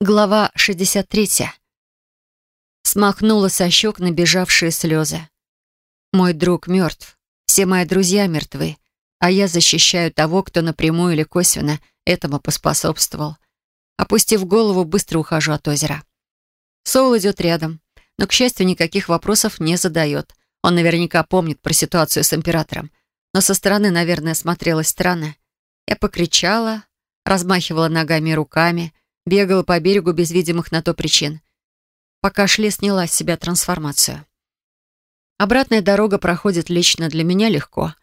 Глава 63. Смахнула со щек набежавшие слезы. Мой друг мертв. Все мои друзья мертвы. А я защищаю того, кто напрямую или косвенно этому поспособствовал. Опустив голову, быстро ухожу от озера. Соул идет рядом, но, к счастью, никаких вопросов не задает. Он наверняка помнит про ситуацию с императором. Но со стороны, наверное, смотрелось странно. Я покричала, размахивала ногами и руками — Бегала по берегу без видимых на то причин. Пока шли, сняла с себя трансформацию. Обратная дорога проходит лично для меня легко.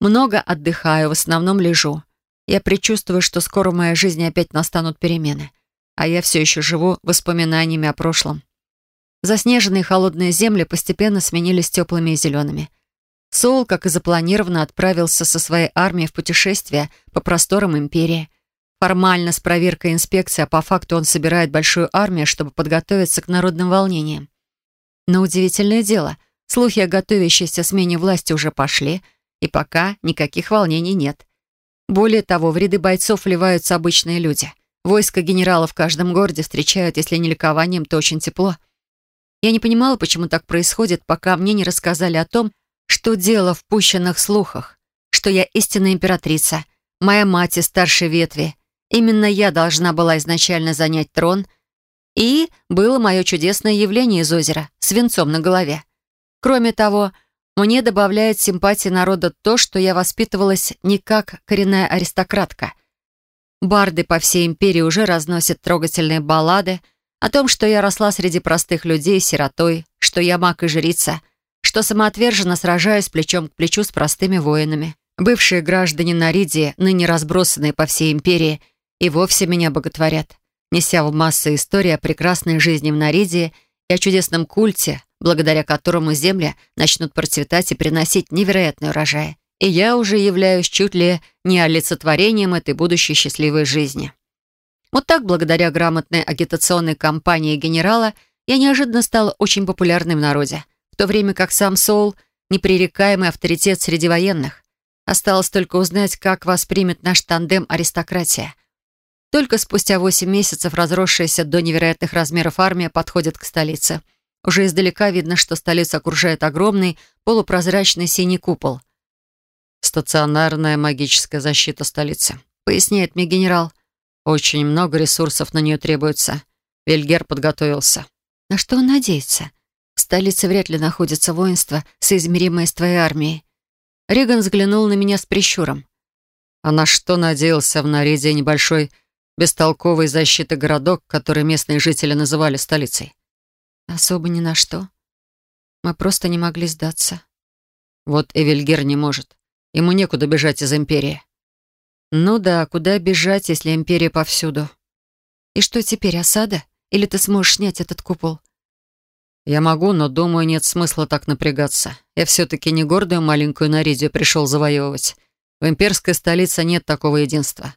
Много отдыхаю, в основном лежу. Я предчувствую, что скоро в моей жизни опять настанут перемены. А я все еще живу воспоминаниями о прошлом. Заснеженные холодные земли постепенно сменились теплыми и зелеными. Соул, как и запланировано, отправился со своей армией в путешествие по просторам империи. Формально с проверкой инспекции, а по факту он собирает большую армию, чтобы подготовиться к народным волнениям. Но удивительное дело, слухи о готовящейся смене власти уже пошли, и пока никаких волнений нет. Более того, в ряды бойцов вливаются обычные люди. Войска генерала в каждом городе встречают, если не ликованием, то очень тепло. Я не понимала, почему так происходит, пока мне не рассказали о том, что дело в пущенных слухах, что я истинная императрица, моя мать из старшей ветви, Именно я должна была изначально занять трон, и было мое чудесное явление из озера с венцом на голове. Кроме того, мне добавляет симпатии народа то, что я воспитывалась не как коренная аристократка. Барды по всей империи уже разносят трогательные баллады о том, что я росла среди простых людей сиротой, что я маг и жрица, что самоотверженно сражаюсь плечом к плечу с простыми воинами. Бывшие граждане Наридии, ныне разбросанные по всей империи, и вовсе меня боготворят, неся в массы истории о прекрасной жизни в Наридии и о чудесном культе, благодаря которому земли начнут процветать и приносить невероятный урожай. И я уже являюсь чуть ли не олицетворением этой будущей счастливой жизни. Вот так, благодаря грамотной агитационной кампании генерала, я неожиданно стала очень популярным в народе, в то время как сам Соул — непререкаемый авторитет среди военных. Осталось только узнать, как воспримет наш тандем аристократия. Только спустя восемь месяцев разросшаяся до невероятных размеров армия подходит к столице. Уже издалека видно, что столицу окружает огромный полупрозрачный синий купол. «Стационарная магическая защита столицы», — поясняет мне генерал. «Очень много ресурсов на нее требуется. Вельгер подготовился». На что он надеется? В столице вряд ли находится воинство, соизмеримое с твоей армией. Риган взглянул на меня с прищуром. А на что надеялся в наряде небольшой бестолковой защиты городок, который местные жители называли столицей? Особо ни на что. Мы просто не могли сдаться. Вот Эвельгер не может. Ему некуда бежать из Империи. Ну да, куда бежать, если Империя повсюду? И что теперь, осада? Или ты сможешь снять этот купол? Я могу, но думаю, нет смысла так напрягаться. Я все-таки не гордую маленькую Наридию пришел завоевывать. В имперской столице нет такого единства.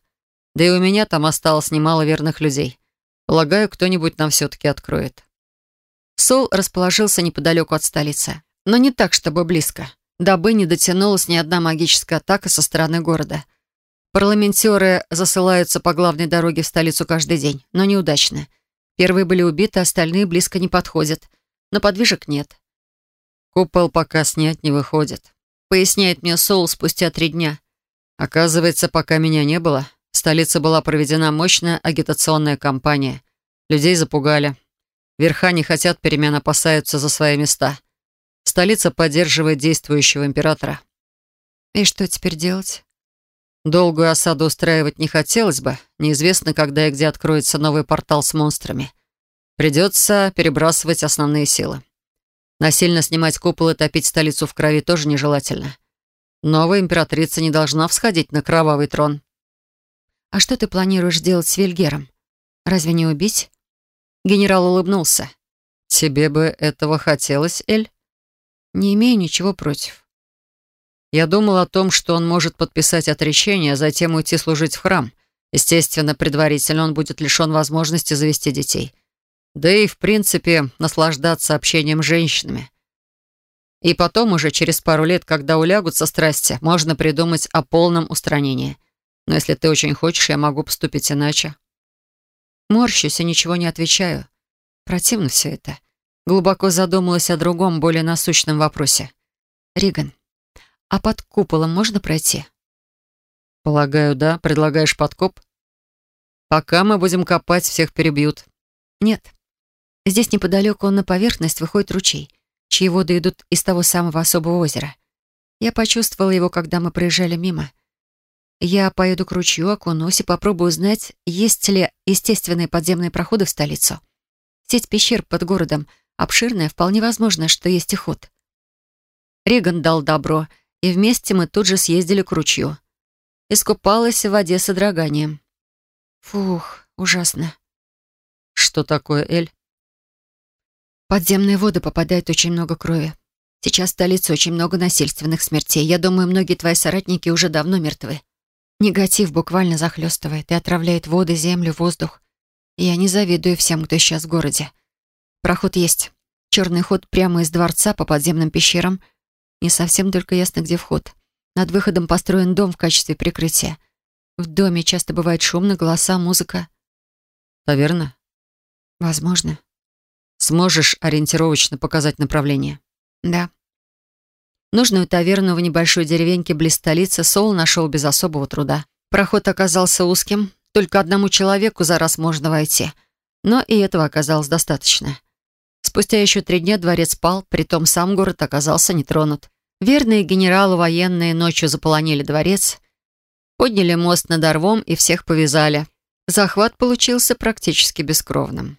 Да и у меня там осталось немало верных людей. Полагаю, кто-нибудь нам все-таки откроет. Сол расположился неподалеку от столицы. Но не так, чтобы близко, дабы не дотянулась ни одна магическая атака со стороны города. Парламентеры засылаются по главной дороге в столицу каждый день, но неудачно. Первые были убиты, остальные близко не подходят. Но подвижек нет. «Купол пока снять не выходит», — поясняет мне Соул спустя три дня. «Оказывается, пока меня не было, в столице была проведена мощная агитационная кампания. Людей запугали. Верха не хотят перемен, опасаются за свои места. Столица поддерживает действующего императора. И что теперь делать? Долгую осаду устраивать не хотелось бы. Неизвестно, когда и где откроется новый портал с монстрами. Придется перебрасывать основные силы. Насильно снимать купол и топить столицу в крови тоже нежелательно. Новая императрица не должна всходить на кровавый трон. «А что ты планируешь делать с Вильгером? Разве не убить?» Генерал улыбнулся. «Тебе бы этого хотелось, Эль?» «Не имею ничего против». «Я думал о том, что он может подписать отречение, а затем уйти служить в храм. Естественно, предварительно он будет лишен возможности завести детей. Да и, в принципе, наслаждаться общением с женщинами. И потом уже через пару лет, когда улягутся страсти, можно придумать о полном устранении. Но если ты очень хочешь, я могу поступить иначе». Морщусь и ничего не отвечаю. Противно все это. Глубоко задумалась о другом, более насущном вопросе. Риган, а под куполом можно пройти? Полагаю, да. Предлагаешь подкоп? Пока мы будем копать, всех перебьют. Нет. Здесь неподалеку на поверхность выходит ручей, чьи воды идут из того самого особого озера. Я почувствовала его, когда мы проезжали мимо. Я поеду к ручью, окунусь и попробую узнать, есть ли естественные подземные проходы в столицу. Сеть пещер под городом обширная, вполне возможно, что есть и ход. Риган дал добро, и вместе мы тут же съездили к ручью. Искупалась в воде с одраганием. Фух, ужасно. Что такое, Эль? подземные воды попадает очень много крови. Сейчас в столице очень много насильственных смертей. Я думаю, многие твои соратники уже давно мертвы. Негатив буквально захлестывает и отравляет воды, землю, воздух. И я не завидую всем, кто сейчас в городе. Проход есть. Черный ход прямо из дворца по подземным пещерам. Не совсем только ясно, где вход. Над выходом построен дом в качестве прикрытия. В доме часто бывает шумно, голоса, музыка. Таверна? Возможно. Сможешь ориентировочно показать направление? Да. Нужную таверну в небольшой деревеньке близ столицы Соул нашел без особого труда. Проход оказался узким, только одному человеку за раз можно войти. Но и этого оказалось достаточно. Спустя еще три дня дворец пал, притом сам город оказался не тронут. Верные генералы военные ночью заполонили дворец, подняли мост над Орвом и всех повязали. Захват получился практически бескровным.